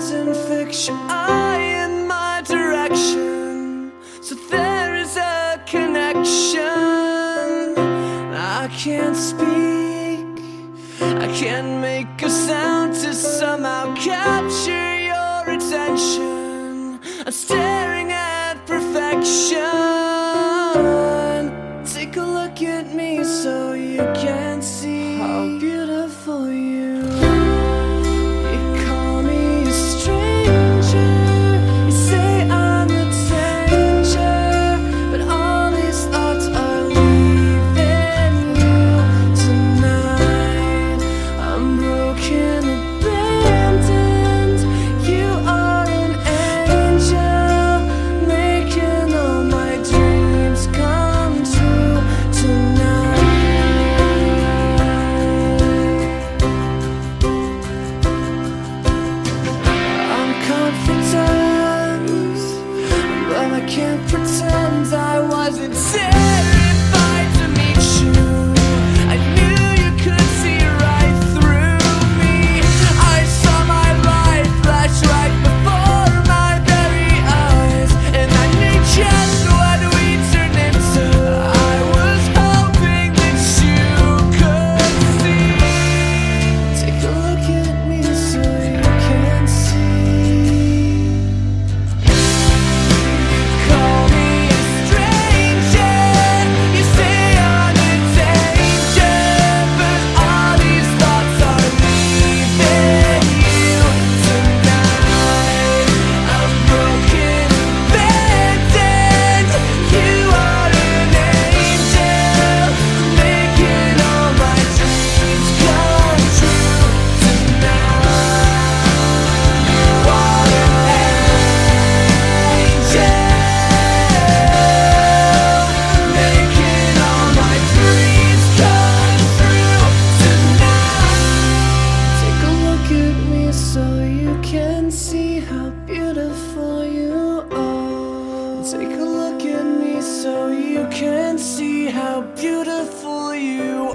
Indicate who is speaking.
Speaker 1: science and fiction I in my direction. So there is a connection. I can't speak, I can't make a sound to somehow capture your attention. I'm staring at perfection. see how beautiful you are. Take a look at me so you can see how beautiful you are.